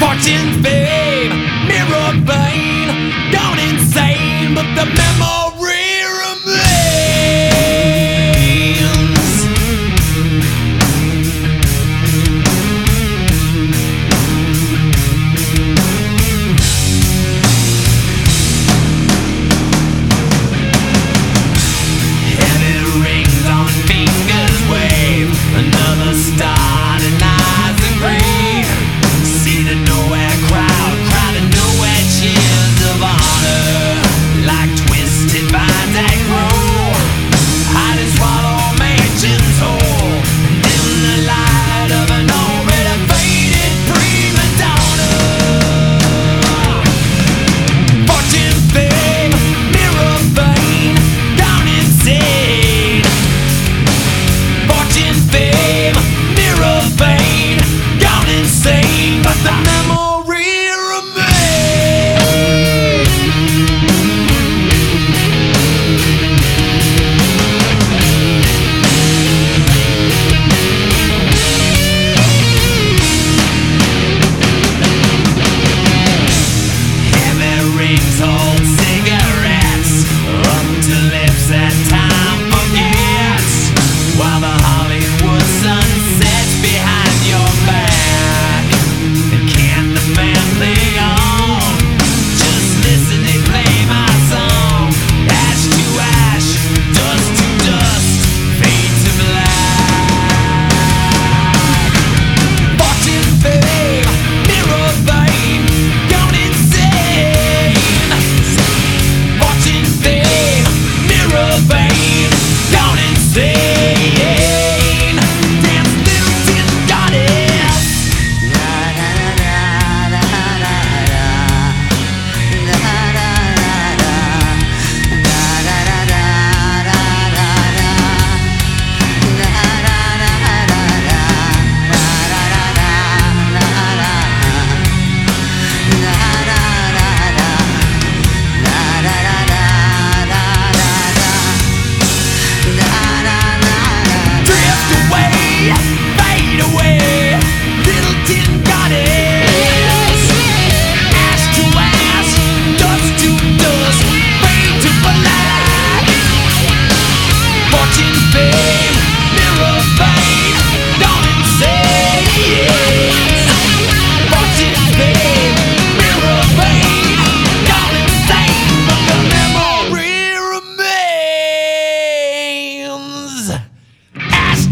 Fortune, fame, mirror vain, gone insane, but the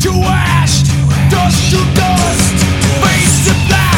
to ash, dust to dust, face to black.